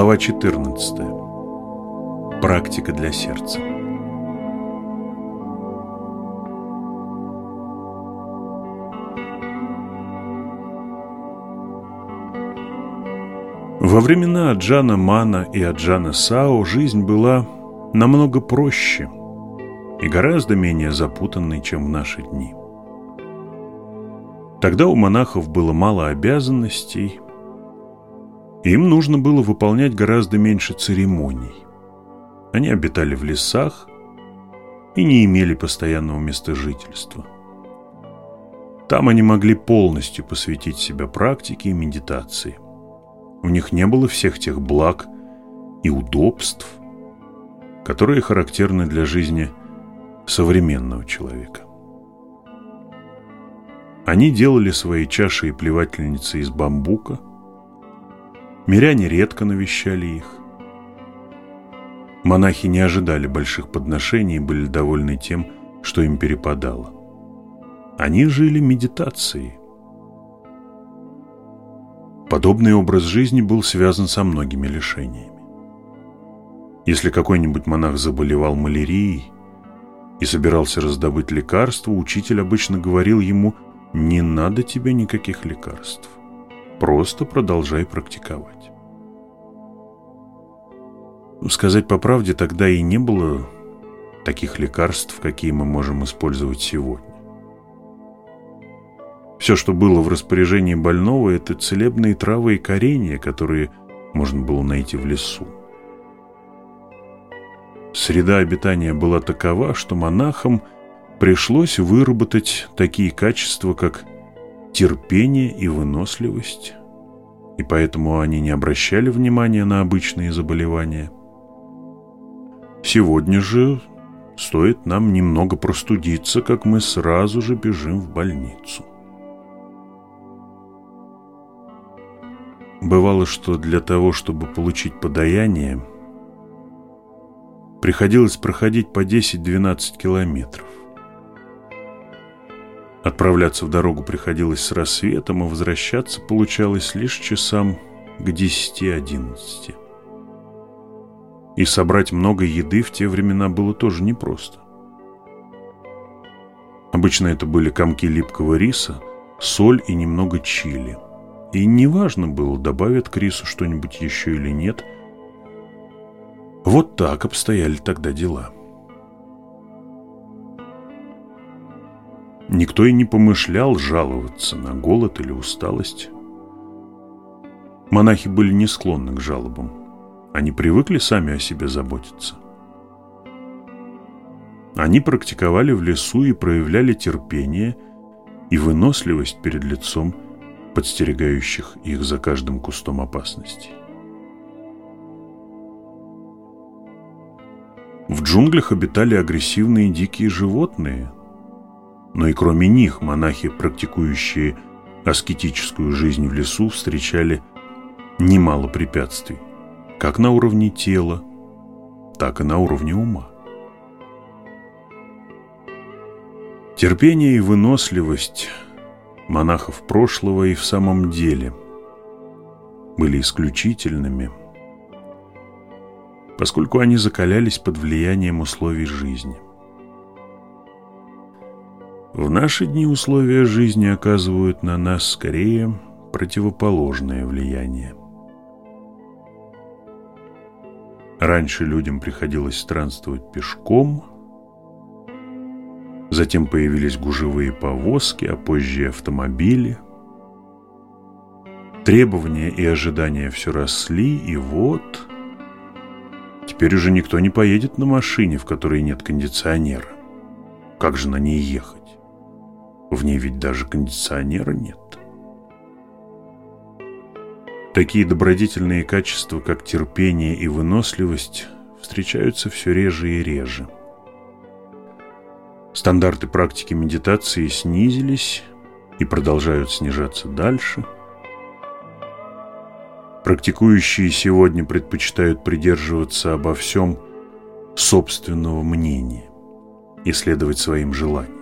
Глава 14. Практика для сердца. Во времена Аджана Мана и Аджана Сао жизнь была намного проще и гораздо менее запутанной, чем в наши дни. Тогда у монахов было мало обязанностей, им нужно было выполнять гораздо меньше церемоний. Они обитали в лесах и не имели постоянного места жительства. Там они могли полностью посвятить себя практике и медитации. У них не было всех тех благ и удобств, которые характерны для жизни современного человека. Они делали свои чаши и плевательницы из бамбука – Миряне редко навещали их. Монахи не ожидали больших подношений и были довольны тем, что им перепадало. Они жили медитацией. Подобный образ жизни был связан со многими лишениями. Если какой-нибудь монах заболевал малярией и собирался раздобыть лекарства, учитель обычно говорил ему «не надо тебе никаких лекарств». Просто продолжай практиковать. Сказать по правде, тогда и не было таких лекарств, какие мы можем использовать сегодня. Все, что было в распоряжении больного, это целебные травы и коренья, которые можно было найти в лесу. Среда обитания была такова, что монахам пришлось выработать такие качества, как терпение и выносливость, и поэтому они не обращали внимания на обычные заболевания. Сегодня же стоит нам немного простудиться, как мы сразу же бежим в больницу. Бывало, что для того, чтобы получить подаяние, приходилось проходить по 10-12 километров. Отправляться в дорогу приходилось с рассветом, а возвращаться получалось лишь часам к 10-11. И собрать много еды в те времена было тоже непросто. Обычно это были комки липкого риса, соль и немного чили. И неважно было, добавят к рису что-нибудь еще или нет. Вот так обстояли тогда дела. Никто и не помышлял жаловаться на голод или усталость. Монахи были не склонны к жалобам. Они привыкли сами о себе заботиться. Они практиковали в лесу и проявляли терпение и выносливость перед лицом подстерегающих их за каждым кустом опасности. В джунглях обитали агрессивные дикие животные – но и кроме них монахи, практикующие аскетическую жизнь в лесу, встречали немало препятствий, как на уровне тела, так и на уровне ума. Терпение и выносливость монахов прошлого и в самом деле были исключительными, поскольку они закалялись под влиянием условий жизни – в наши дни условия жизни оказывают на нас скорее противоположное влияние. Раньше людям приходилось странствовать пешком, затем появились гужевые повозки, а позже автомобили. Требования и ожидания все росли, и вот... Теперь уже никто не поедет на машине, в которой нет кондиционера. Как же на ней ехать? В ней ведь даже кондиционера нет. Такие добродетельные качества, как терпение и выносливость, встречаются все реже и реже. Стандарты практики медитации снизились и продолжают снижаться дальше. Практикующие сегодня предпочитают придерживаться обо всем собственного мнения и следовать своим желаниям.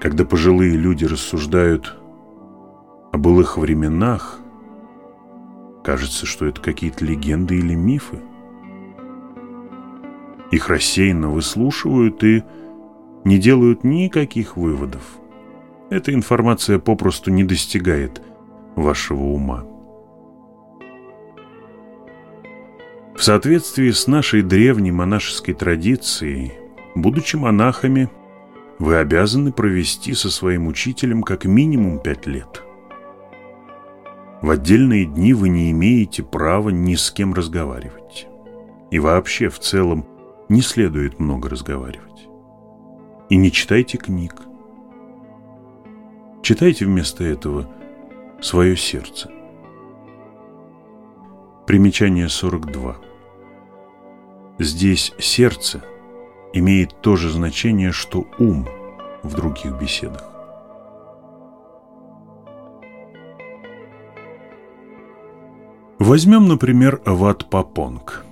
Когда пожилые люди рассуждают О былых временах кажется, что это какие-то легенды или мифы. Их рассеянно выслушивают и не делают никаких выводов. Эта информация попросту не достигает вашего ума. В соответствии с нашей древней монашеской традицией, будучи монахами, вы обязаны провести со своим учителем как минимум пять лет. В отдельные дни вы не имеете права ни с кем разговаривать. И вообще, в целом, не следует много разговаривать. И не читайте книг. Читайте вместо этого свое сердце. Примечание 42. Здесь сердце имеет то же значение, что ум в других беседах. Возьмем, например, Ват Папонг.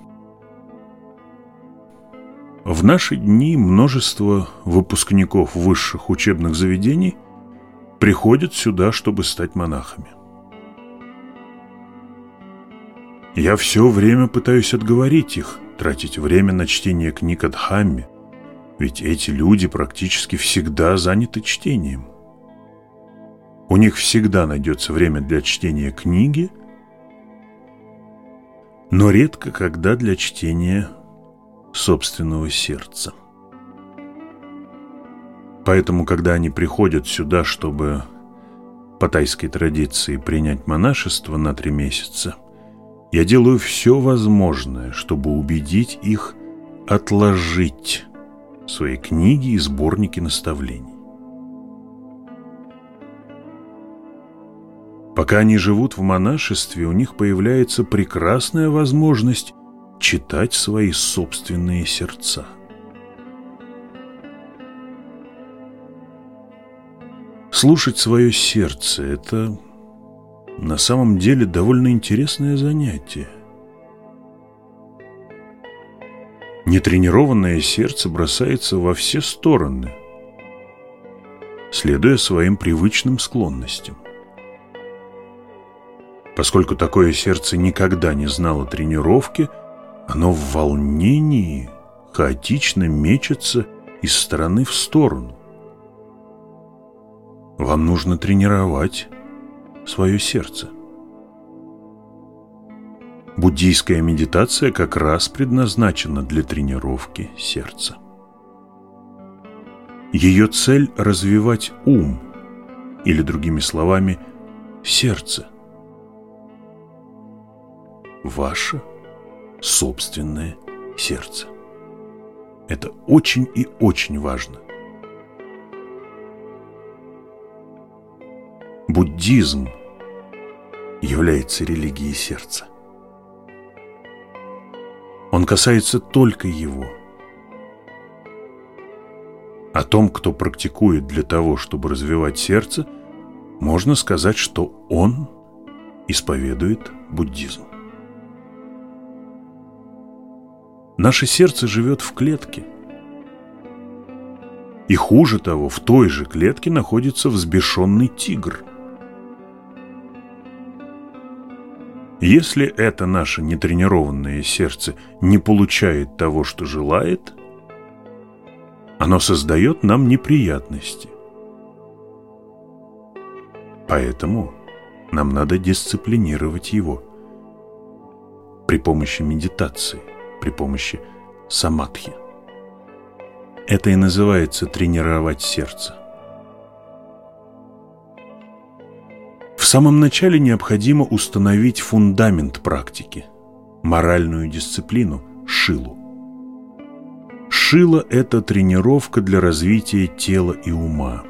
В наши дни множество выпускников высших учебных заведений приходят сюда, чтобы стать монахами. Я все время пытаюсь отговорить их – тратить время на чтение книг от ведь эти люди практически всегда заняты чтением. У них всегда найдется время для чтения книги, но редко когда для чтения собственного сердца. Поэтому, когда они приходят сюда, чтобы по тайской традиции принять монашество на три месяца – я делаю все возможное, чтобы убедить их отложить свои книги и сборники наставлений. Пока они живут в монашестве, у них появляется прекрасная возможность читать свои собственные сердца. Слушать свое сердце – это на самом деле довольно интересное занятие. Нетренированное сердце бросается во все стороны, следуя своим привычным склонностям. Поскольку такое сердце никогда не знало тренировки, оно в волнении хаотично мечется из стороны в сторону. Вам нужно тренировать свое сердце. Буддийская медитация как раз предназначена для тренировки сердца. Ее цель – развивать ум, или, другими словами, сердце. Ваше собственное сердце. Это очень и очень важно. Буддизм является религией сердца. Он касается только его. О том, кто практикует для того, чтобы развивать сердце, можно сказать, что он исповедует буддизм. Наше сердце живет в клетке. И хуже того, в той же клетке находится взбешенный тигр – Если это наше нетренированное сердце не получает того, что желает, оно создает нам неприятности. Поэтому нам надо дисциплинировать его при помощи медитации, при помощи самадхи. Это и называется тренировать сердце. Самом начале необходимо установить фундамент практики, моральную дисциплину, шилу. Шила – это тренировка для развития тела и ума.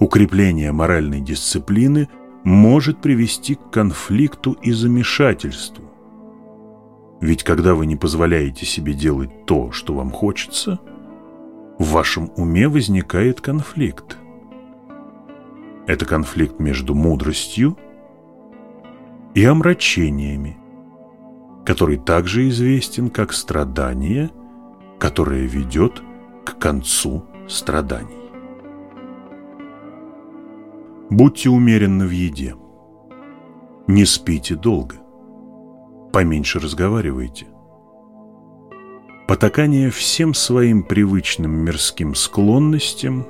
Укрепление моральной дисциплины может привести к конфликту и замешательству. Ведь когда вы не позволяете себе делать то, что вам хочется, в вашем уме возникает конфликт. Это конфликт между мудростью и омрачениями, который также известен как страдание, которое ведет к концу страданий. Будьте умеренны в еде. Не спите долго. Поменьше разговаривайте. Потакание всем своим привычным мирским склонностям,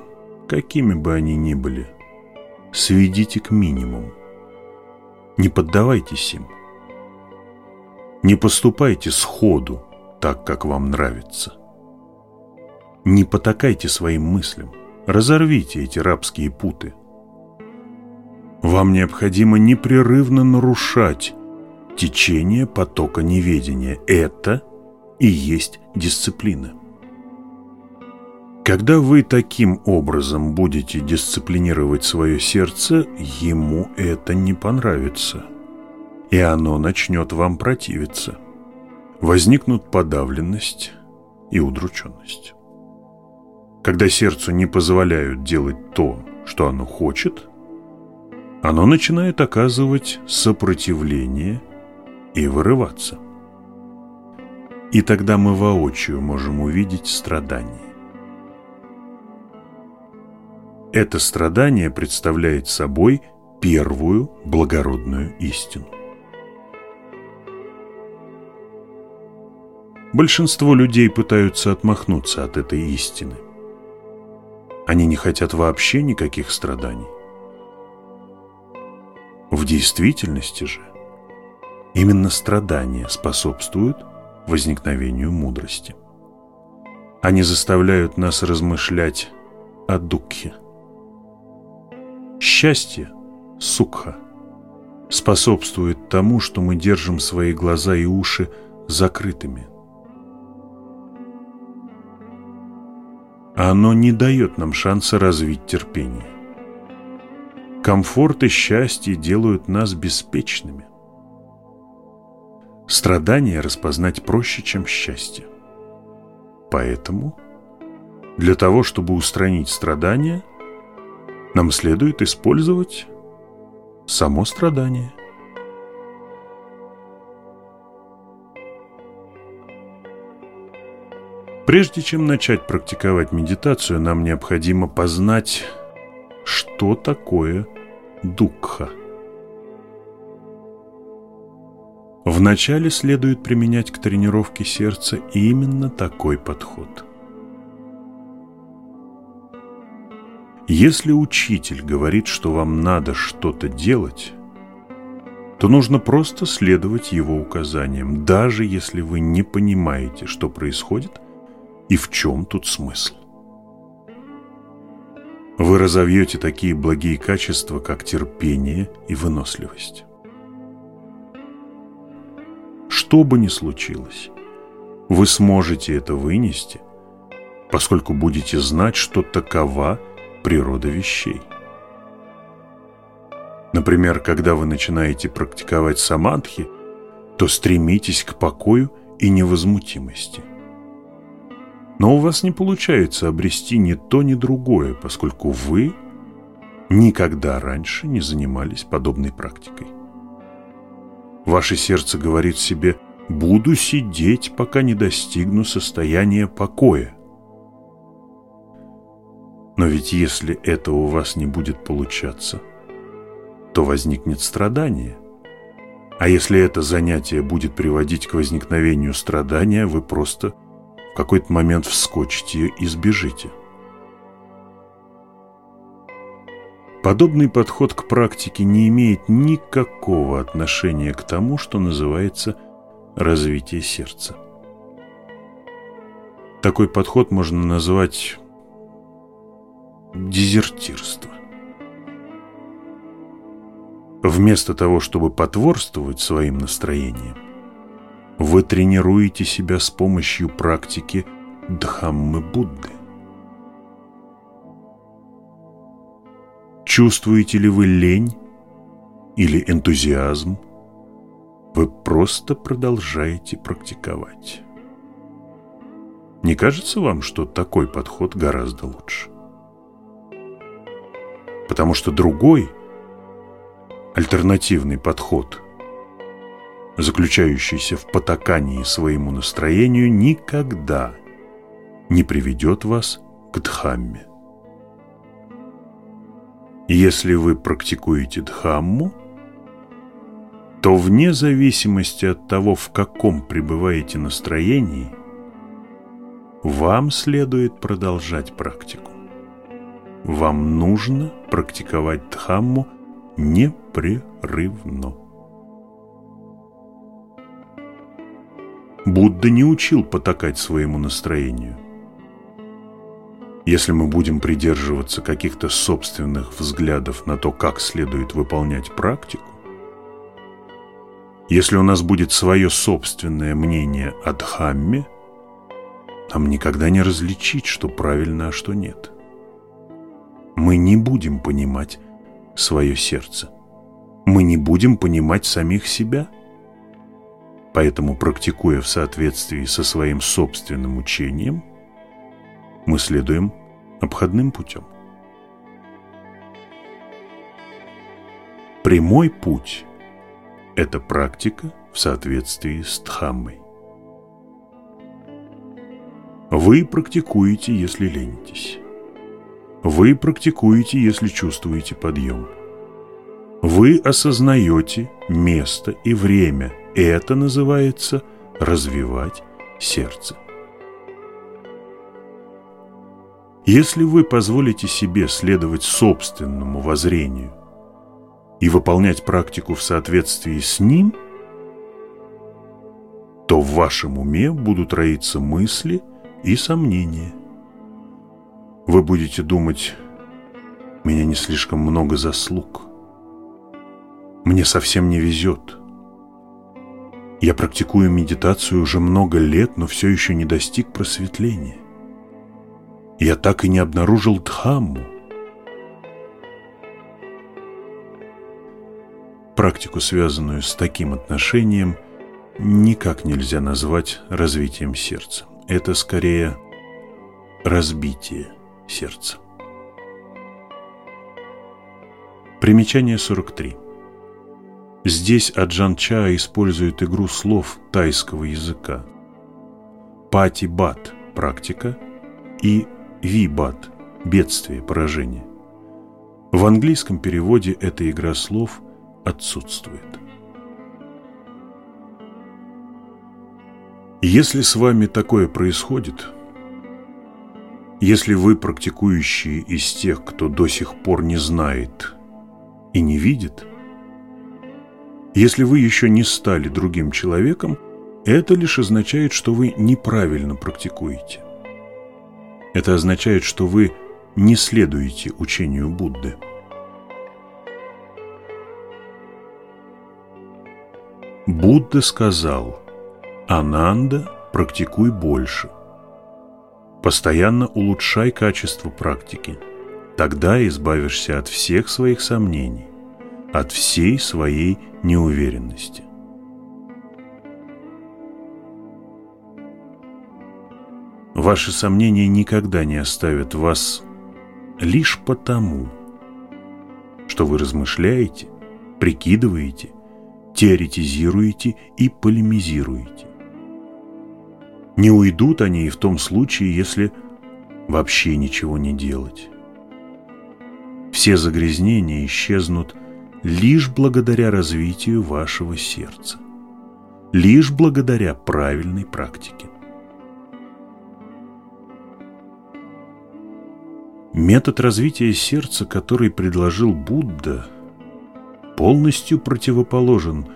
какими бы они ни были, сведите к минимуму. Не поддавайтесь им. Не поступайте сходу так, как вам нравится. Не потакайте своим мыслям. Разорвите эти рабские путы. Вам необходимо непрерывно нарушать течение потока неведения. Это и есть дисциплина. Когда вы таким образом будете дисциплинировать свое сердце, ему это не понравится, и оно начнет вам противиться. Возникнут подавленность и удрученность. Когда сердцу не позволяют делать то, что оно хочет, оно начинает оказывать сопротивление и вырываться. И тогда мы воочию можем увидеть страдание. Это страдание представляет собой первую благородную истину. Большинство людей пытаются отмахнуться от этой истины. Они не хотят вообще никаких страданий. В действительности же именно страдания способствуют возникновению мудрости. Они заставляют нас размышлять о дукхе. Счастье, сукха, способствует тому, что мы держим свои глаза и уши закрытыми. Оно не дает нам шанса развить терпение. Комфорт и счастье делают нас беспечными. Страдания распознать проще, чем счастье. Поэтому для того, чтобы устранить страдания, нам следует использовать само страдание. Прежде чем начать практиковать медитацию, нам необходимо познать, что такое дукха. Вначале следует применять к тренировке сердца именно такой подход – Если учитель говорит, что вам надо что-то делать, то нужно просто следовать его указаниям, даже если вы не понимаете, что происходит и в чем тут смысл. Вы разовьете такие благие качества, как терпение и выносливость. Что бы ни случилось, вы сможете это вынести, поскольку будете знать, что такова – природа вещей. Например, когда вы начинаете практиковать самадхи, то стремитесь к покою и невозмутимости. Но у вас не получается обрести ни то, ни другое, поскольку вы никогда раньше не занимались подобной практикой. Ваше сердце говорит себе «буду сидеть, пока не достигну состояния покоя». Но ведь если это у вас не будет получаться, то возникнет страдание. А если это занятие будет приводить к возникновению страдания, вы просто в какой-то момент вскочите и сбежите. Подобный подход к практике не имеет никакого отношения к тому, что называется развитие сердца. Такой подход можно назвать дезертирство. Вместо того, чтобы потворствовать своим настроениям, вы тренируете себя с помощью практики Дхаммы Будды. Чувствуете ли вы лень или энтузиазм? Вы просто продолжаете практиковать. Не кажется вам, что такой подход гораздо лучше? Потому что другой, альтернативный подход, заключающийся в потакании своему настроению, никогда не приведет вас к Дхамме. Если вы практикуете Дхамму, то вне зависимости от того, в каком пребываете настроении, вам следует продолжать практику. Вам нужно практиковать Дхамму непрерывно. Будда не учил потакать своему настроению. Если мы будем придерживаться каких-то собственных взглядов на то, как следует выполнять практику, если у нас будет свое собственное мнение о Дхамме, нам никогда не различить, что правильно, а что нет. Мы не будем понимать свое сердце. Мы не будем понимать самих себя – Поэтому, практикуя в соответствии со своим собственным учением, мы следуем обходным путем. Прямой путь – это практика в соответствии с Дхаммой. Вы практикуете, если ленитесь. Вы практикуете, если чувствуете подъем. Вы осознаете место и время – это называется развивать сердце. Если вы позволите себе следовать собственному воззрению и выполнять практику в соответствии с ним, то в вашем уме будут роиться мысли и сомнения. Вы будете думать, меня не слишком много заслуг, мне совсем не везет – я практикую медитацию уже много лет, но все еще не достиг просветления. Я так и не обнаружил Дхамму. Практику, связанную с таким отношением, никак нельзя назвать развитием сердца. Это скорее разбитие сердца. Примечание 43. Здесь Аджан Ча использует игру слов тайского языка. Пати-бат – практика и ви-бат – бедствие, поражение. В английском переводе эта игра слов отсутствует. Если с вами такое происходит, если вы практикующие из тех, кто до сих пор не знает и не видит – если вы еще не стали другим человеком, это лишь означает, что вы неправильно практикуете. Это означает, что вы не следуете учению Будды. Будда сказал, «Ананда, практикуй больше. Постоянно улучшай качество практики. Тогда избавишься от всех своих сомнений от всей своей неуверенности. Ваши сомнения никогда не оставят вас лишь потому, что вы размышляете, прикидываете, теоретизируете и полемизируете. Не уйдут они и в том случае, если вообще ничего не делать. Все загрязнения исчезнут лишь благодаря развитию вашего сердца, лишь благодаря правильной практике. Метод развития сердца, который предложил Будда, полностью противоположен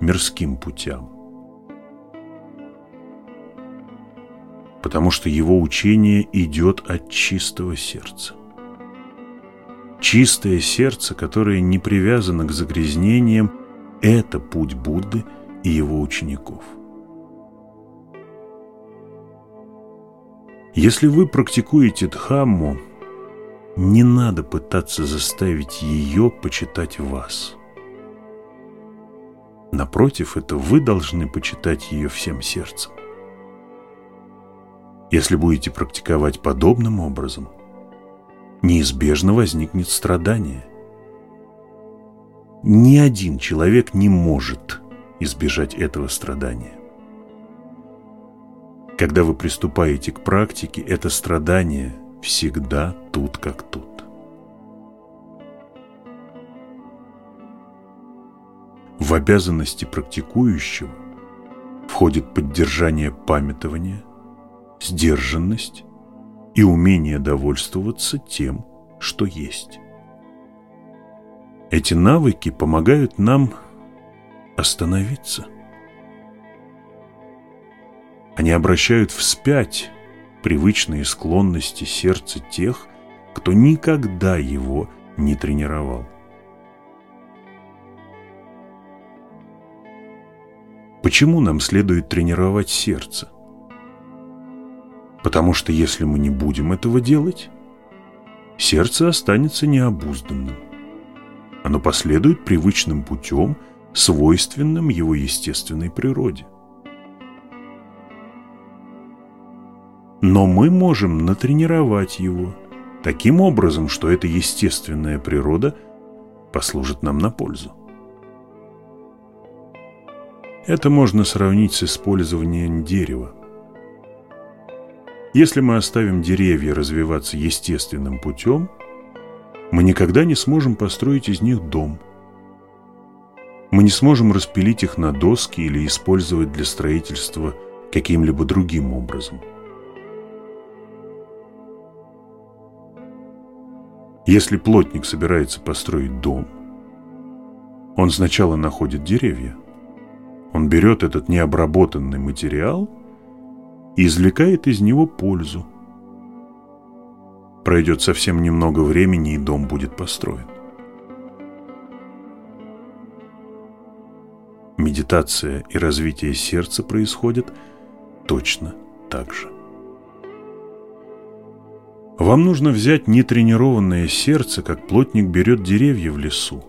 мирским путям. Потому что его учение идет от чистого сердца. Чистое сердце, которое не привязано к загрязнениям, это путь Будды и его учеников. Если вы практикуете Дхамму, не надо пытаться заставить ее почитать вас. Напротив, это вы должны почитать ее всем сердцем. Если будете практиковать подобным образом, неизбежно возникнет страдание. Ни один человек не может избежать этого страдания. Когда вы приступаете к практике, это страдание всегда тут как тут. В обязанности практикующего входит поддержание памятования, сдержанность и умение довольствоваться тем, что есть. Эти навыки помогают нам остановиться. Они обращают вспять привычные склонности сердца тех, кто никогда его не тренировал. Почему нам следует тренировать сердце? Потому что если мы не будем этого делать, сердце останется необузданным. Оно последует привычным путем, свойственным его естественной природе. Но мы можем натренировать его таким образом, что эта естественная природа послужит нам на пользу. Это можно сравнить с использованием дерева. Если мы оставим деревья развиваться естественным путем, мы никогда не сможем построить из них дом. Мы не сможем распилить их на доски или использовать для строительства каким-либо другим образом. Если плотник собирается построить дом, он сначала находит деревья. Он берет этот необработанный материал и извлекает из него пользу. Пройдет совсем немного времени, и дом будет построен. Медитация и развитие сердца происходят точно так же. Вам нужно взять нетренированное сердце, как плотник берет деревья в лесу,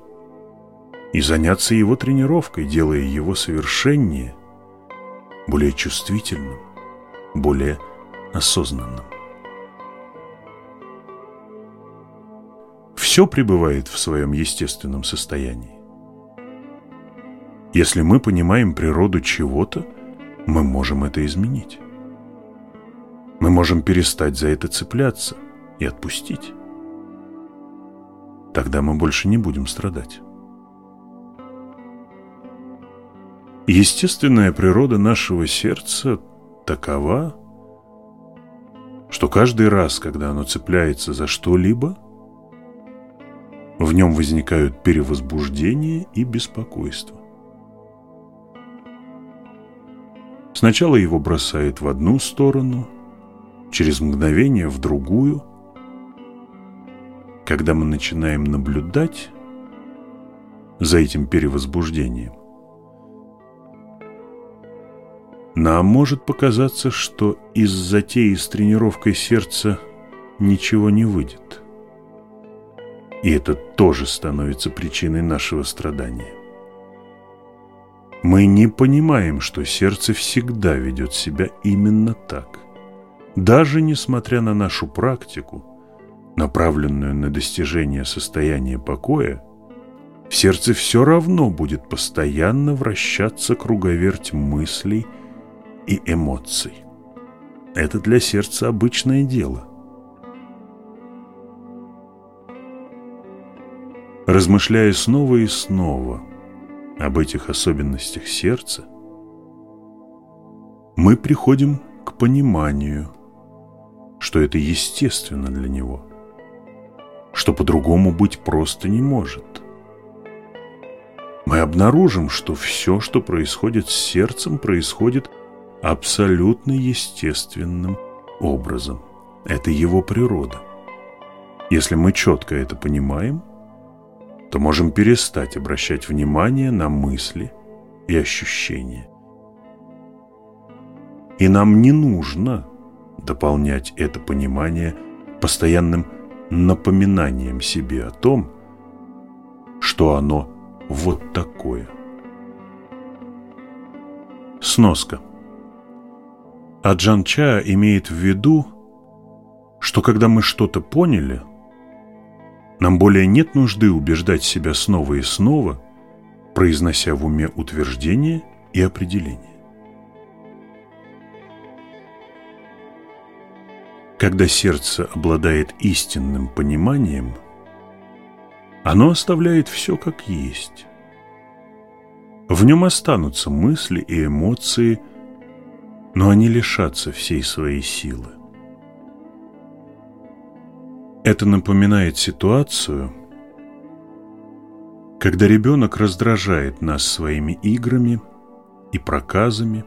и заняться его тренировкой, делая его совершеннее, более чувствительным, более осознанным. все пребывает в своем естественном состоянии. Если мы понимаем природу чего-то, мы можем это изменить. Мы можем перестать за это цепляться и отпустить. Тогда мы больше не будем страдать. Естественная природа нашего сердца такова, что каждый раз, когда оно цепляется за что-либо – в нем возникают перевозбуждение и беспокойство. Сначала его бросает в одну сторону, через мгновение в другую. Когда мы начинаем наблюдать за этим перевозбуждением, нам может показаться, что из затеи с тренировкой сердца ничего не выйдет. И это тоже становится причиной нашего страдания. Мы не понимаем, что сердце всегда ведет себя именно так. Даже несмотря на нашу практику, направленную на достижение состояния покоя, в сердце все равно будет постоянно вращаться круговерть мыслей и эмоций. Это для сердца обычное дело. размышляя снова и снова об этих особенностях сердца, мы приходим к пониманию, что это естественно для него, что по-другому быть просто не может. Мы обнаружим, что все, что происходит с сердцем, происходит абсолютно естественным образом. Это его природа. Если мы четко это понимаем, то можем перестать обращать внимание на мысли и ощущения. И нам не нужно дополнять это понимание постоянным напоминанием себе о том, что оно вот такое. Сноска. Аджан Ча имеет в виду, что когда мы что-то поняли – нам более нет нужды убеждать себя снова и снова, произнося в уме утверждения и определения. Когда сердце обладает истинным пониманием, оно оставляет все как есть. В нем останутся мысли и эмоции, но они лишатся всей своей силы. Это напоминает ситуацию, когда ребенок раздражает нас своими играми и проказами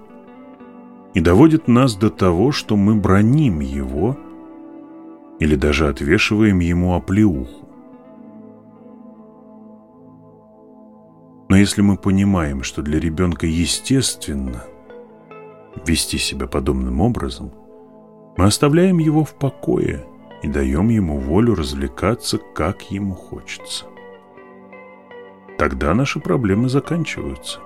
и доводит нас до того, что мы броним его или даже отвешиваем ему оплеуху. Но если мы понимаем, что для ребенка естественно вести себя подобным образом, мы оставляем его в покое и даем ему волю развлекаться, как ему хочется. Тогда наши проблемы заканчиваются.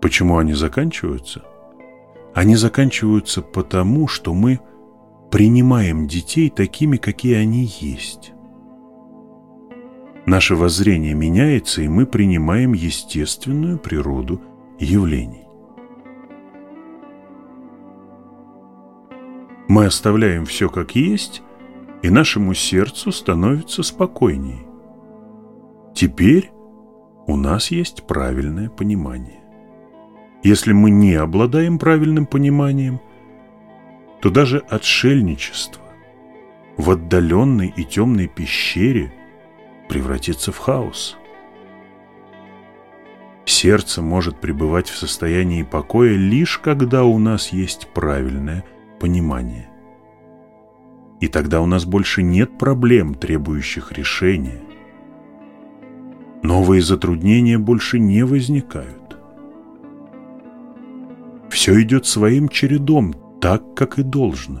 Почему они заканчиваются? Они заканчиваются потому, что мы принимаем детей такими, какие они есть. Наше воззрение меняется, и мы принимаем естественную природу явлений. Мы оставляем все как есть, и нашему сердцу становится спокойнее. Теперь у нас есть правильное понимание. Если мы не обладаем правильным пониманием, то даже отшельничество в отдаленной и темной пещере превратится в хаос. Сердце может пребывать в состоянии покоя лишь когда у нас есть правильное понимание. И тогда у нас больше нет проблем, требующих решения. Новые затруднения больше не возникают. Все идет своим чередом, так, как и должно.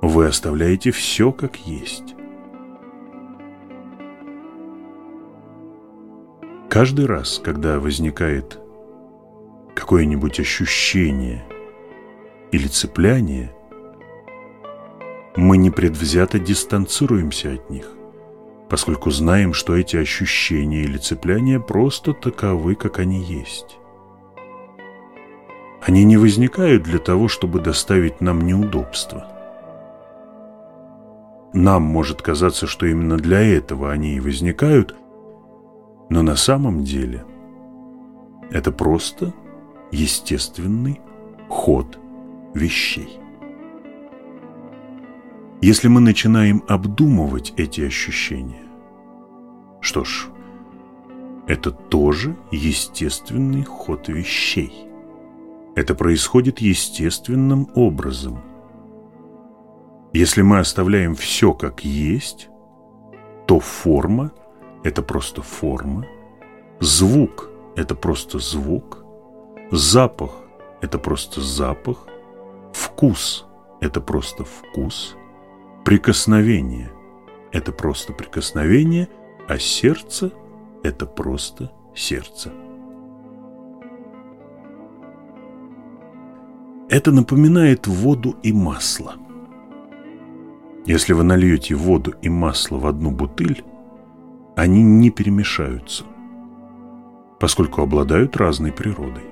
Вы оставляете все как есть. Каждый раз, когда возникает какое-нибудь ощущение или цепляние, мы непредвзято дистанцируемся от них, поскольку знаем, что эти ощущения или цепляния просто таковы, как они есть. Они не возникают для того, чтобы доставить нам неудобства. Нам может казаться, что именно для этого они и возникают, но на самом деле это просто естественный ход вещей. Если мы начинаем обдумывать эти ощущения, что ж, это тоже естественный ход вещей. Это происходит естественным образом. Если мы оставляем все как есть, то форма – это просто форма, звук – это просто звук, запах – это просто запах, вкус – это просто вкус, прикосновение – это просто прикосновение, а сердце – это просто сердце. Это напоминает воду и масло. Если вы нальете воду и масло в одну бутыль, они не перемешаются, поскольку обладают разной природой.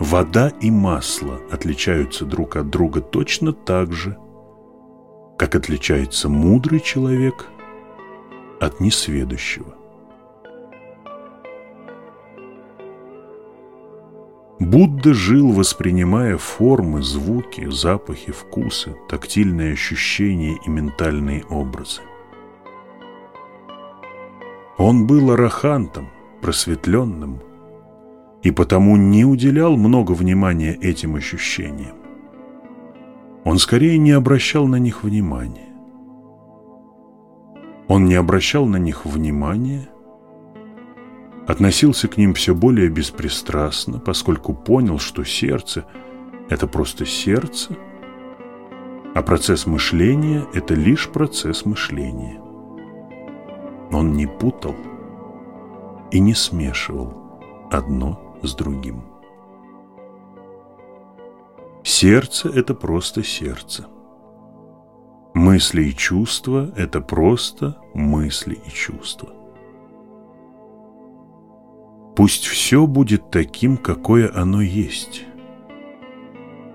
Вода и масло отличаются друг от друга точно так же, как отличается мудрый человек от несведущего. Будда жил, воспринимая формы, звуки, запахи, вкусы, тактильные ощущения и ментальные образы. Он был арахантом, просветленным, и потому не уделял много внимания этим ощущениям. Он скорее не обращал на них внимания. Он не обращал на них внимания – относился к ним все более беспристрастно, поскольку понял, что сердце – это просто сердце, а процесс мышления – это лишь процесс мышления. Он не путал и не смешивал одно с другим. Сердце – это просто сердце. Мысли и чувства – это просто мысли и чувства. Пусть все будет таким, какое оно есть.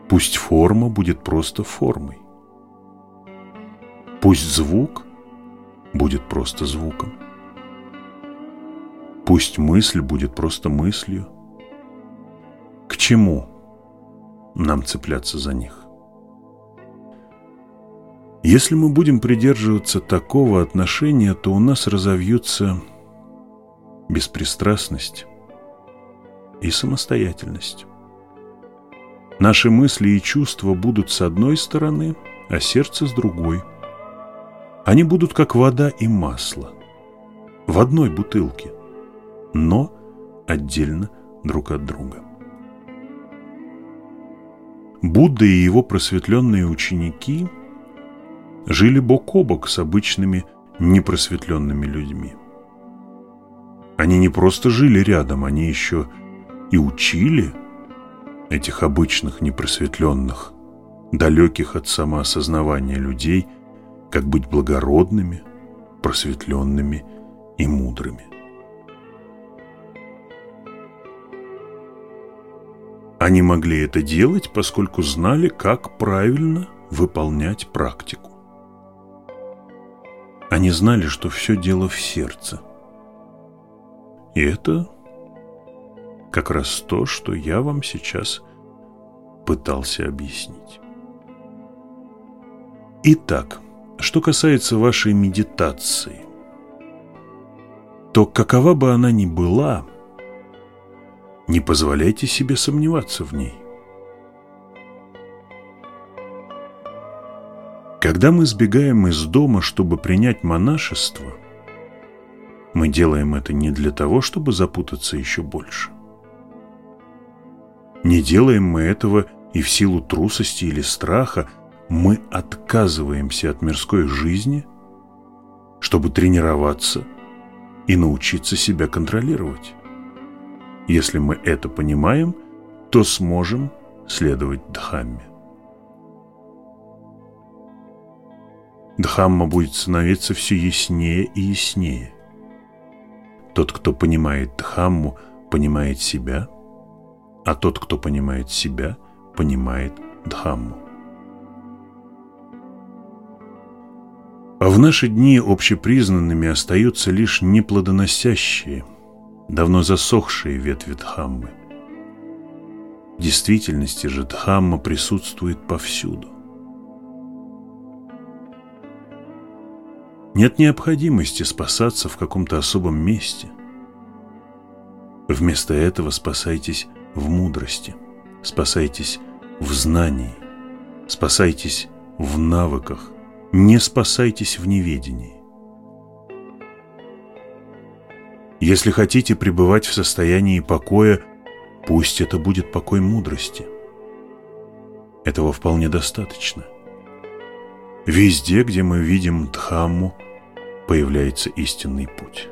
Пусть форма будет просто формой. Пусть звук будет просто звуком. Пусть мысль будет просто мыслью. К чему нам цепляться за них? Если мы будем придерживаться такого отношения, то у нас разовьются беспристрастность и самостоятельность. Наши мысли и чувства будут с одной стороны, а сердце с другой. Они будут как вода и масло в одной бутылке, но отдельно друг от друга. Будда и его просветленные ученики жили бок о бок с обычными непросветленными людьми. Они не просто жили рядом, они еще и учили этих обычных непросветленных, далеких от самоосознавания людей, как быть благородными, просветленными и мудрыми. Они могли это делать, поскольку знали, как правильно выполнять практику. Они знали, что все дело в сердце. И это как раз то, что я вам сейчас пытался объяснить. Итак, что касается вашей медитации, то какова бы она ни была, не позволяйте себе сомневаться в ней. Когда мы сбегаем из дома, чтобы принять монашество, мы делаем это не для того, чтобы запутаться еще больше – не делаем мы этого и в силу трусости или страха, мы отказываемся от мирской жизни, чтобы тренироваться и научиться себя контролировать. Если мы это понимаем, то сможем следовать Дхамме. Дхамма будет становиться все яснее и яснее. Тот, кто понимает Дхамму, понимает себя – а тот, кто понимает себя, понимает Дхамму. В наши дни общепризнанными остаются лишь неплодоносящие, давно засохшие ветви Дхаммы. В действительности же Дхамма присутствует повсюду. Нет необходимости спасаться в каком-то особом месте. Вместо этого спасайтесь в мудрости, спасайтесь в знании, спасайтесь в навыках, не спасайтесь в неведении. Если хотите пребывать в состоянии покоя, пусть это будет покой мудрости. Этого вполне достаточно. Везде, где мы видим Дхамму, появляется истинный путь.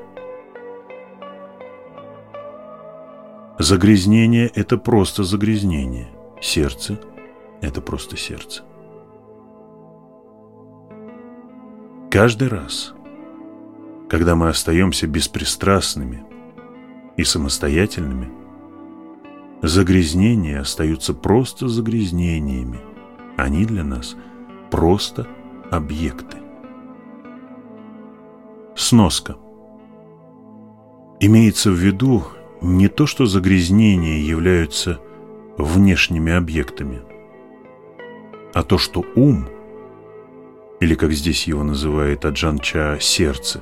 Загрязнение – это просто загрязнение. Сердце – это просто сердце. Каждый раз, когда мы остаемся беспристрастными и самостоятельными, загрязнения остаются просто загрязнениями. Они для нас просто объекты. Сноска. Имеется в виду не то, что загрязнения являются внешними объектами, а то, что ум, или как здесь его называет Аджанча сердце,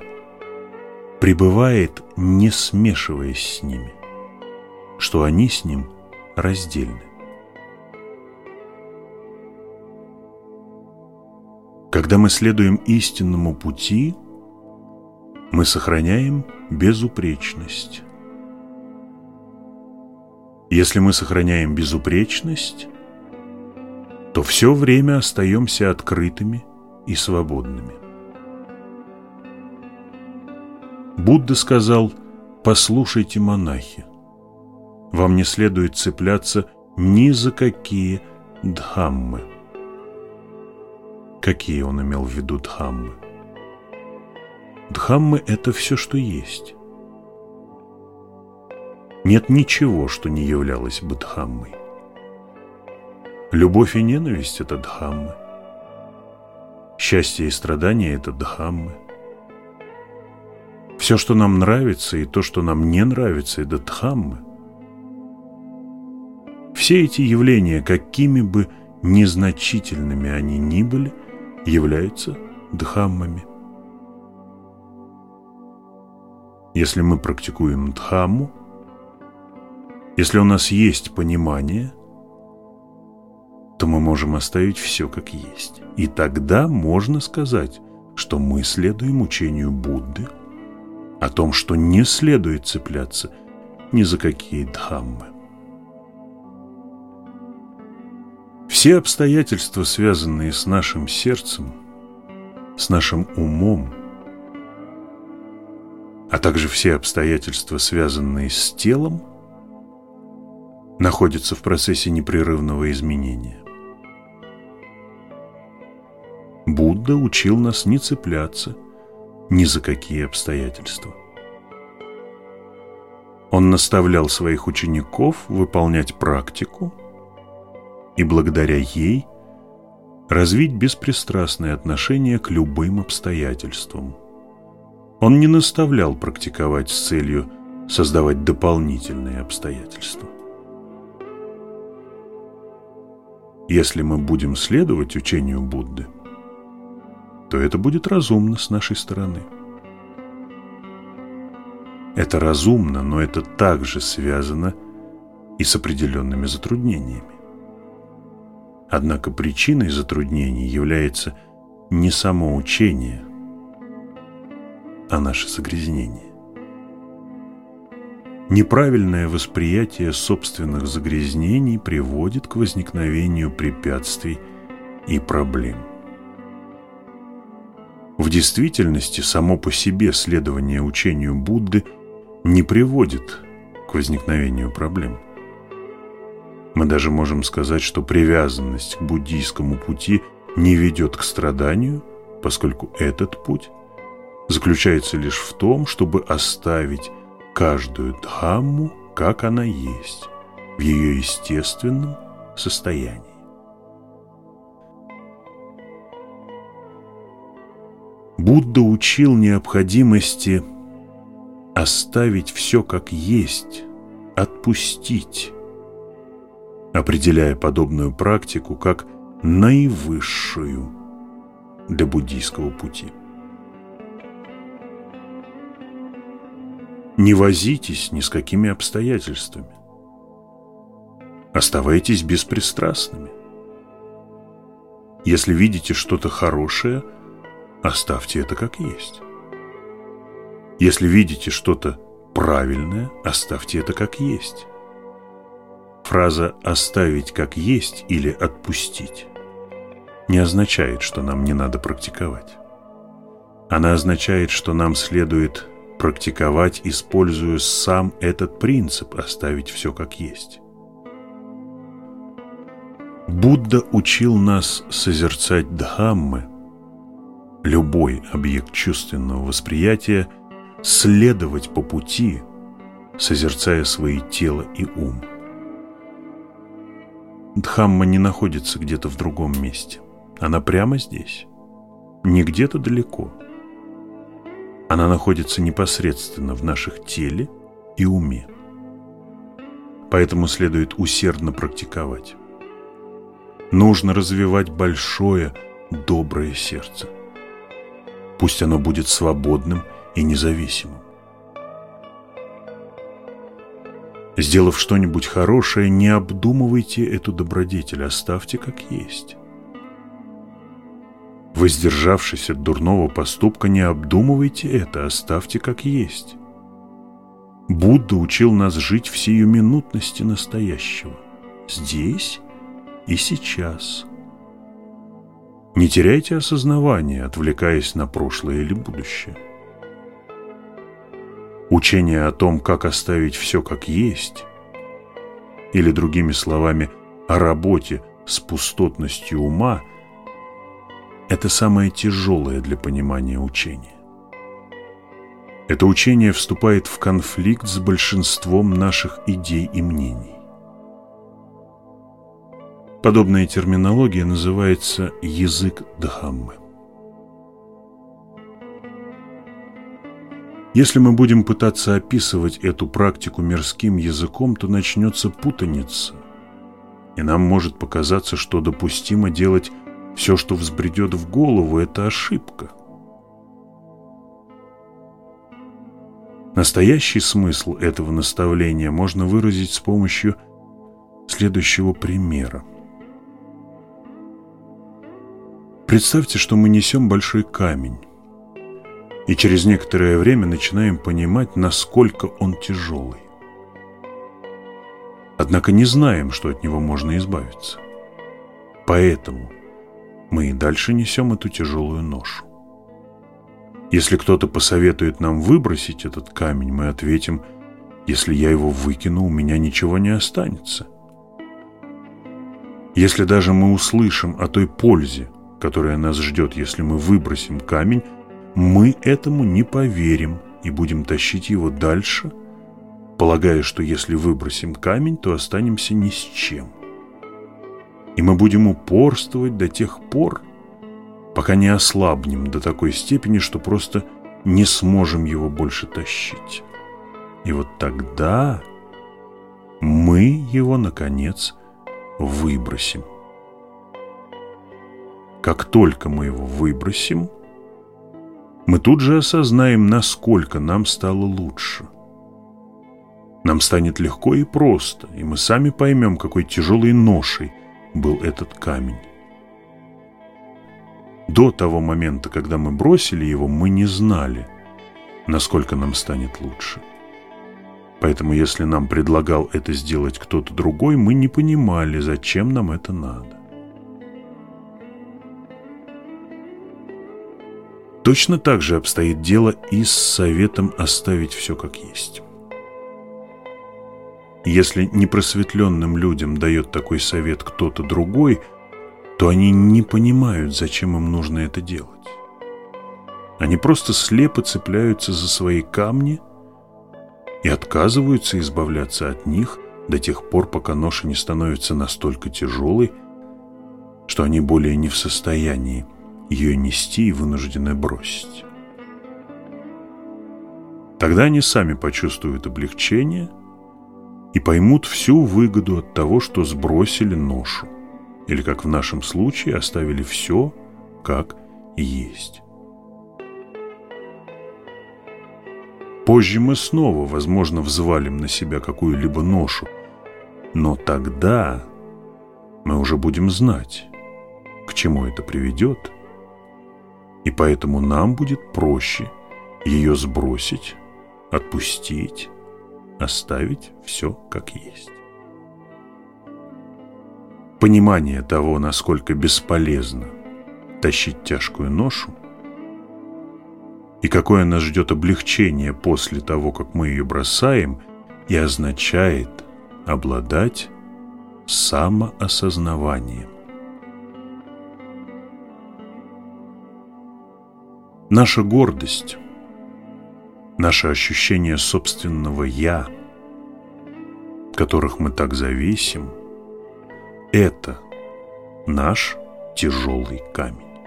пребывает, не смешиваясь с ними, что они с ним раздельны. Когда мы следуем истинному пути, мы сохраняем безупречность. Если мы сохраняем безупречность, то все время остаемся открытыми и свободными. Будда сказал, послушайте, монахи, вам не следует цепляться ни за какие дхаммы. Какие он имел в виду дхаммы? Дхаммы – это все, что есть. Нет ничего, что не являлось бы Дхаммой. Любовь и ненависть – это Дхаммы. Счастье и страдания – это Дхаммы. Все, что нам нравится, и то, что нам не нравится, это дхаммы. Все эти явления, какими бы незначительными они ни были, являются дхаммами. Если мы практикуем дхамму, если у нас есть понимание, то мы можем оставить все как есть. И тогда можно сказать, что мы следуем учению Будды о том, что не следует цепляться ни за какие дхаммы. Все обстоятельства, связанные с нашим сердцем, с нашим умом, а также все обстоятельства, связанные с телом, находятся в процессе непрерывного изменения. Будда учил нас не цепляться ни за какие обстоятельства. Он наставлял своих учеников выполнять практику и благодаря ей развить беспристрастное отношение к любым обстоятельствам. Он не наставлял практиковать с целью создавать дополнительные обстоятельства. Если мы будем следовать учению Будды – то это будет разумно с нашей стороны. Это разумно, но это также связано и с определенными затруднениями. Однако причиной затруднений является не само учение, а наше загрязнение. Неправильное восприятие собственных загрязнений приводит к возникновению препятствий и проблем. В действительности само по себе следование учению Будды не приводит к возникновению проблем. Мы даже можем сказать, что привязанность к буддийскому пути не ведет к страданию, поскольку этот путь заключается лишь в том, чтобы оставить каждую дхамму, как она есть, в ее естественном состоянии. Будда учил необходимости оставить все как есть, отпустить, определяя подобную практику как наивысшую для буддийского пути. Не возитесь ни с какими обстоятельствами. Оставайтесь беспристрастными. Если видите что-то хорошее – оставьте это как есть. Если видите что-то правильное, оставьте это как есть. Фраза «оставить как есть» или «отпустить» не означает, что нам не надо практиковать. Она означает, что нам следует практиковать, используя сам этот принцип «оставить все как есть». Будда учил нас созерцать Дхаммы – любой объект чувственного восприятия следовать по пути, созерцая свои тело и ум. Дхамма не находится где-то в другом месте. Она прямо здесь, не где-то далеко. Она находится непосредственно в наших теле и уме. Поэтому следует усердно практиковать. Нужно развивать большое, доброе сердце. Пусть оно будет свободным и независимым. Сделав что-нибудь хорошее, не обдумывайте эту добродетель, оставьте как есть. Воздержавшись от дурного поступка, не обдумывайте это, оставьте как есть. Будда учил нас жить в сиюминутности настоящего, здесь и сейчас. Не теряйте осознавание, отвлекаясь на прошлое или будущее. Учение о том, как оставить все как есть, или другими словами, о работе с пустотностью ума, это самое тяжелое для понимания учения. Это учение вступает в конфликт с большинством наших идей и мнений. Подобная терминология называется язык Дхаммы. Если мы будем пытаться описывать эту практику мирским языком, то начнется путаница. И нам может показаться, что допустимо делать все, что взбредет в голову, это ошибка. Настоящий смысл этого наставления можно выразить с помощью следующего примера. Представьте, что мы несем большой камень и через некоторое время начинаем понимать, насколько он тяжелый. Однако не знаем, что от него можно избавиться. Поэтому мы и дальше несем эту тяжелую ношу. Если кто-то посоветует нам выбросить этот камень, мы ответим, если я его выкину, у меня ничего не останется. Если даже мы услышим о той пользе, которая нас ждет, если мы выбросим камень, мы этому не поверим и будем тащить его дальше, полагая, что если выбросим камень, то останемся ни с чем. И мы будем упорствовать до тех пор, пока не ослабнем до такой степени, что просто не сможем его больше тащить. И вот тогда мы его, наконец, выбросим. Как только мы его выбросим, мы тут же осознаем, насколько нам стало лучше. Нам станет легко и просто, и мы сами поймем, какой тяжелой ношей был этот камень. До того момента, когда мы бросили его, мы не знали, насколько нам станет лучше. Поэтому, если нам предлагал это сделать кто-то другой, мы не понимали, зачем нам это надо. Точно так же обстоит дело и с советом оставить все как есть. Если непросветленным людям дает такой совет кто-то другой, то они не понимают, зачем им нужно это делать. Они просто слепо цепляются за свои камни и отказываются избавляться от них до тех пор, пока ноша не становится настолько тяжелой, что они более не в состоянии ее нести и вынуждены бросить. Тогда они сами почувствуют облегчение и поймут всю выгоду от того, что сбросили ношу, или, как в нашем случае, оставили все, как есть. Позже мы снова, возможно, взвалим на себя какую-либо ношу, но тогда мы уже будем знать, к чему это приведет – и поэтому нам будет проще ее сбросить, отпустить, оставить все как есть. Понимание того, насколько бесполезно тащить тяжкую ношу, и какое нас ждет облегчение после того, как мы ее бросаем, и означает обладать самоосознаванием. Наша гордость, наше ощущение собственного «я», которых мы так зависим, это наш тяжелый камень.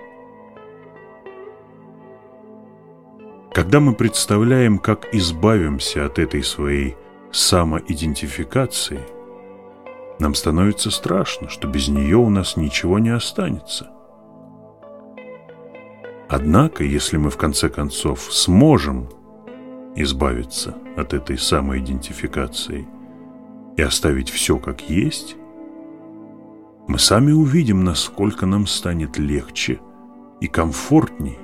Когда мы представляем, как избавимся от этой своей самоидентификации, нам становится страшно, что без нее у нас ничего не останется. Однако, если мы в конце концов сможем избавиться от этой самоидентификации и оставить все как есть, мы сами увидим, насколько нам станет легче и комфортней,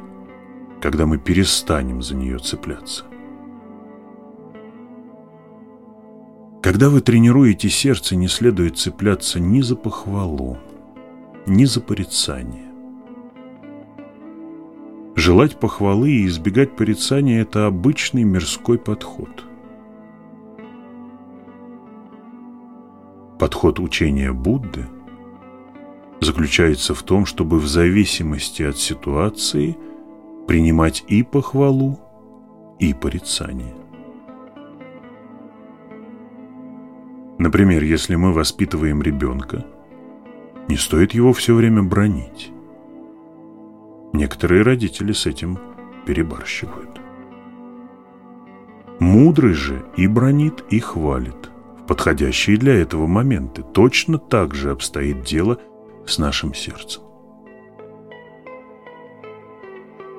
когда мы перестанем за нее цепляться. Когда вы тренируете сердце, не следует цепляться ни за похвалу, ни за порицание. Желать похвалы и избегать порицания – это обычный мирской подход. Подход учения Будды заключается в том, чтобы в зависимости от ситуации принимать и похвалу, и порицание. Например, если мы воспитываем ребенка, не стоит его все время бронить. Некоторые родители с этим перебарщивают. Мудрый же и бронит, и хвалит. В подходящие для этого моменты точно так же обстоит дело с нашим сердцем.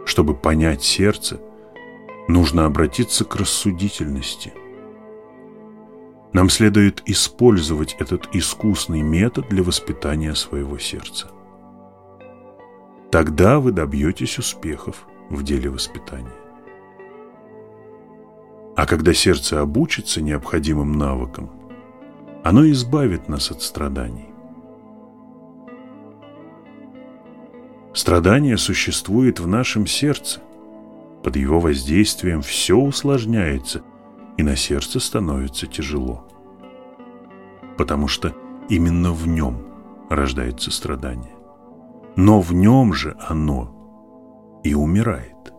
Чтобы понять сердце, нужно обратиться к рассудительности. Нам следует использовать этот искусный метод для воспитания своего сердца. Тогда вы добьетесь успехов в деле воспитания. А когда сердце обучится необходимым навыкам, оно избавит нас от страданий. Страдание существует в нашем сердце. Под его воздействием все усложняется, и на сердце становится тяжело. Потому что именно в нем рождается страдание. Но в нем же оно и умирает.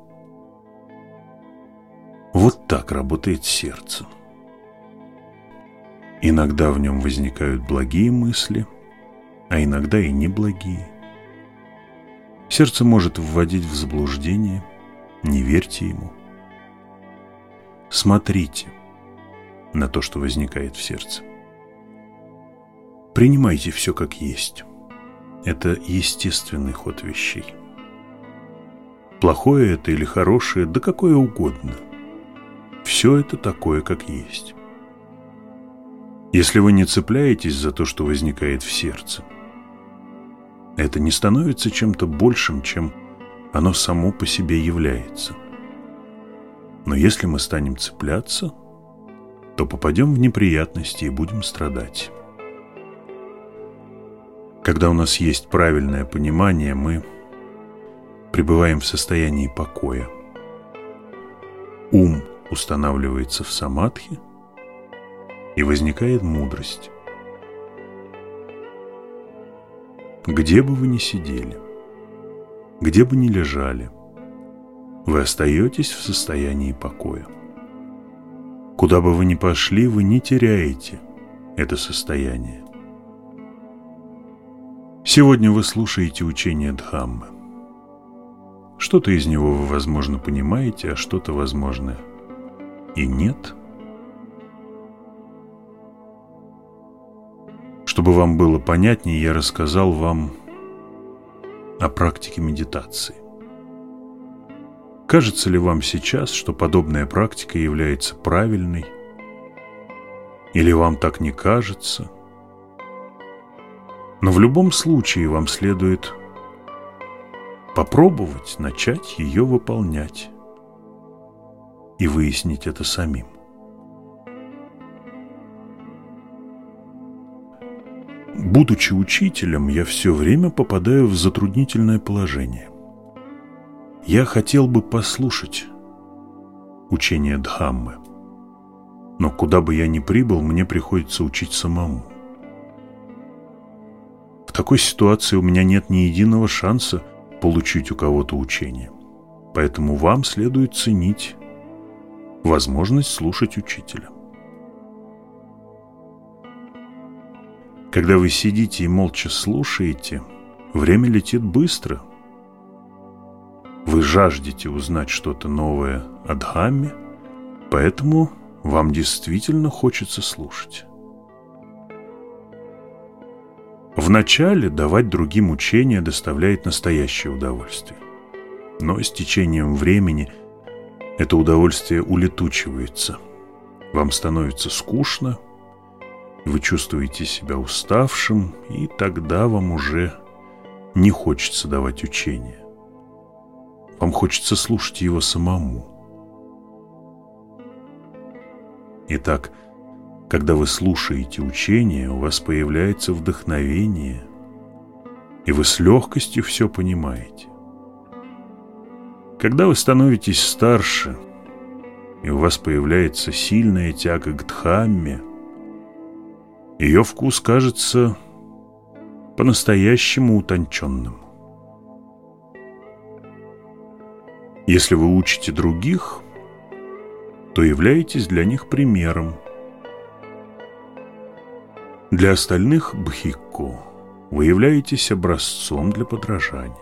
Вот так работает сердце. Иногда в нем возникают благие мысли, а иногда и неблагие. Сердце может вводить в заблуждение, не верьте ему. Смотрите на то, что возникает в сердце. Принимайте все как есть. Это естественный ход вещей. Плохое это или хорошее, да какое угодно. Все это такое, как есть. Если вы не цепляетесь за то, что возникает в сердце, это не становится чем-то большим, чем оно само по себе является. Но если мы станем цепляться, то попадем в неприятности и будем страдать. Когда у нас есть правильное понимание, мы пребываем в состоянии покоя. Ум устанавливается в самадхи, и возникает мудрость. Где бы вы ни сидели, где бы ни лежали, вы остаетесь в состоянии покоя. Куда бы вы ни пошли, вы не теряете это состояние. Сегодня вы слушаете учение Дхаммы. Что-то из него вы, возможно, понимаете, а что-то, возможно, и нет. Чтобы вам было понятнее, я рассказал вам о практике медитации. Кажется ли вам сейчас, что подобная практика является правильной? Или вам так не кажется – но в любом случае вам следует попробовать начать ее выполнять и выяснить это самим. Будучи учителем, я все время попадаю в затруднительное положение. Я хотел бы послушать учение Дхаммы, но куда бы я ни прибыл, мне приходится учить самому. В такой ситуации у меня нет ни единого шанса получить у кого-то учение. Поэтому вам следует ценить возможность слушать учителя. Когда вы сидите и молча слушаете, время летит быстро. Вы жаждете узнать что-то новое о Дхамме, поэтому вам действительно хочется слушать. Вначале давать другим учения доставляет настоящее удовольствие. Но с течением времени это удовольствие улетучивается. Вам становится скучно, вы чувствуете себя уставшим, и тогда вам уже не хочется давать учения. Вам хочется слушать его самому. Итак, когда вы слушаете учение, у вас появляется вдохновение, и вы с легкостью все понимаете. Когда вы становитесь старше, и у вас появляется сильная тяга к Дхамме, ее вкус кажется по-настоящему утонченным. Если вы учите других, то являетесь для них примером, для остальных бхикку вы являетесь образцом для подражания.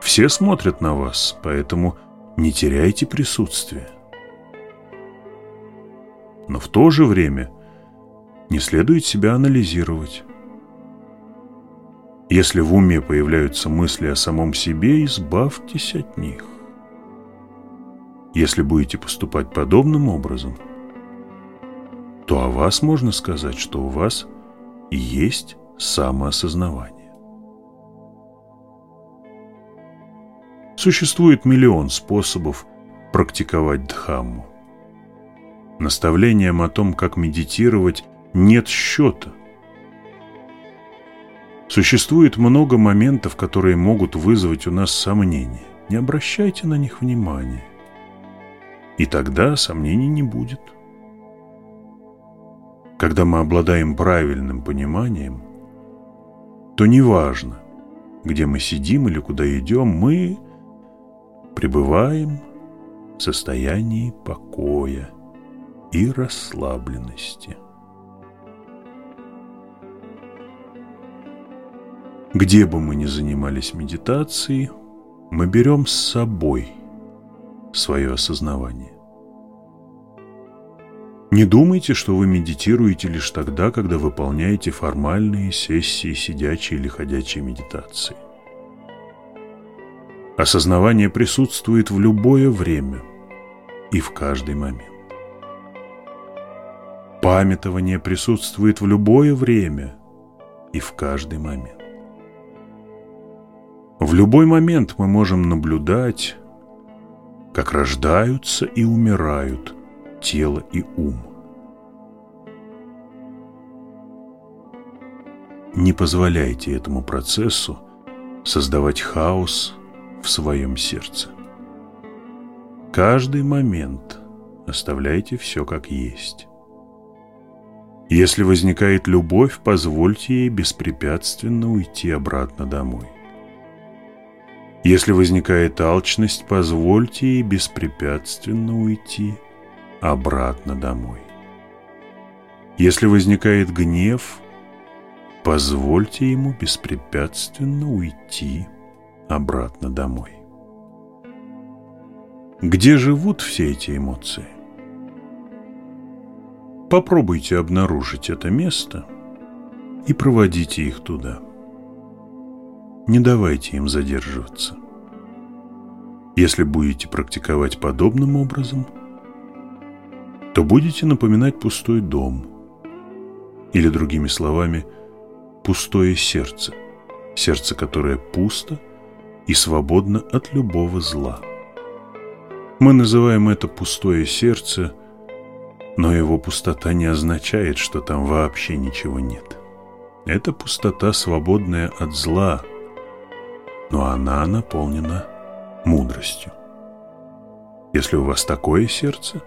Все смотрят на вас, поэтому не теряйте присутствие. но в то же время не следует себя анализировать. Если в уме появляются мысли о самом себе, избавьтесь от них. Если будете поступать подобным образом, то о вас можно сказать, что у вас есть самоосознавание. Существует миллион способов практиковать Дхамму. Наставлением о том, как медитировать, нет счета. Существует много моментов, которые могут вызвать у нас сомнения. Не обращайте на них внимания. И тогда сомнений не будет. Когда мы обладаем правильным пониманием, то неважно, где мы сидим или куда идем, мы пребываем в состоянии покоя и расслабленности. Где бы мы ни занимались медитацией, мы берем с собой свое осознавание. Не думайте, что вы медитируете лишь тогда, когда выполняете формальные сессии сидячей или ходячей медитации. Осознавание присутствует в любое время и в каждый момент. Памятование присутствует в любое время и в каждый момент. В любой момент мы можем наблюдать, как рождаются и умирают тело и ум. Не позволяйте этому процессу создавать хаос в своем сердце. Каждый момент оставляйте все как есть. Если возникает любовь, позвольте ей беспрепятственно уйти обратно домой. Если возникает алчность, позвольте ей беспрепятственно уйти обратно домой. Если возникает гнев, позвольте ему беспрепятственно уйти обратно домой. Где живут все эти эмоции? Попробуйте обнаружить это место и проводите их туда. Не давайте им задерживаться. Если будете практиковать подобным образом, то будете напоминать пустой дом, или, другими словами, пустое сердце, сердце, которое пусто и свободно от любого зла. Мы называем это пустое сердце, но его пустота не означает, что там вообще ничего нет. Это пустота, свободная от зла, но она наполнена мудростью. Если у вас такое сердце,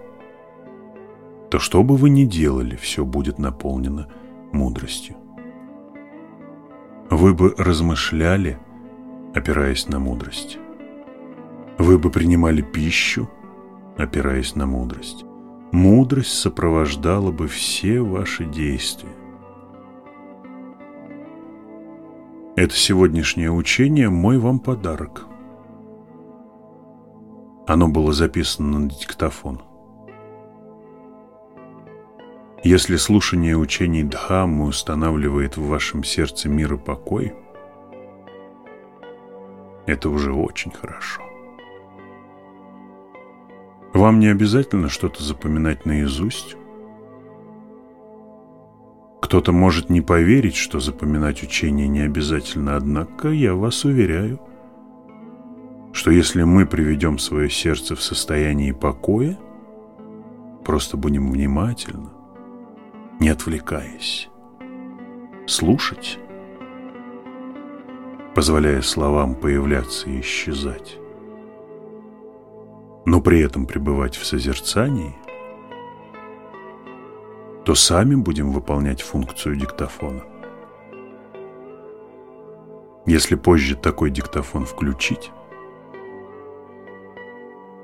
то что бы вы ни делали, все будет наполнено мудростью. Вы бы размышляли, опираясь на мудрость. Вы бы принимали пищу, опираясь на мудрость. Мудрость сопровождала бы все ваши действия. Это сегодняшнее учение – мой вам подарок. Оно было записано на диктофон. Если слушание учений Дхаммы устанавливает в вашем сердце мир и покой, это уже очень хорошо. Вам не обязательно что-то запоминать наизусть. Кто-то может не поверить, что запоминать учение не обязательно, однако я вас уверяю, что если мы приведем свое сердце в состояние покоя, просто будем внимательно, не отвлекаясь, слушать, позволяя словам появляться и исчезать, но при этом пребывать в созерцании – то сами будем выполнять функцию диктофона. Если позже такой диктофон включить,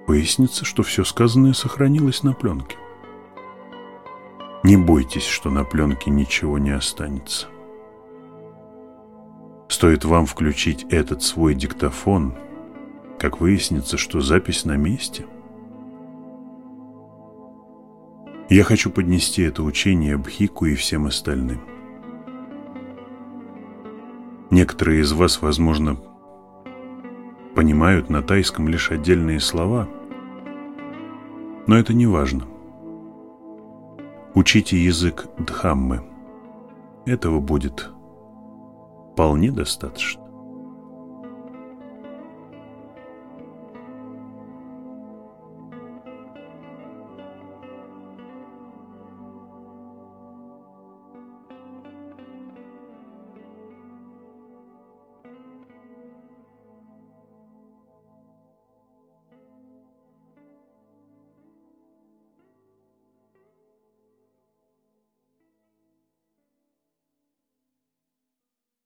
выяснится, что все сказанное сохранилось на пленке. Не бойтесь, что на пленке ничего не останется. Стоит вам включить этот свой диктофон, как выяснится, что запись на месте – Я хочу поднести это учение Бхику и всем остальным. Некоторые из вас, возможно, понимают на тайском лишь отдельные слова, но это не важно. Учите язык Дхаммы. Этого будет вполне достаточно.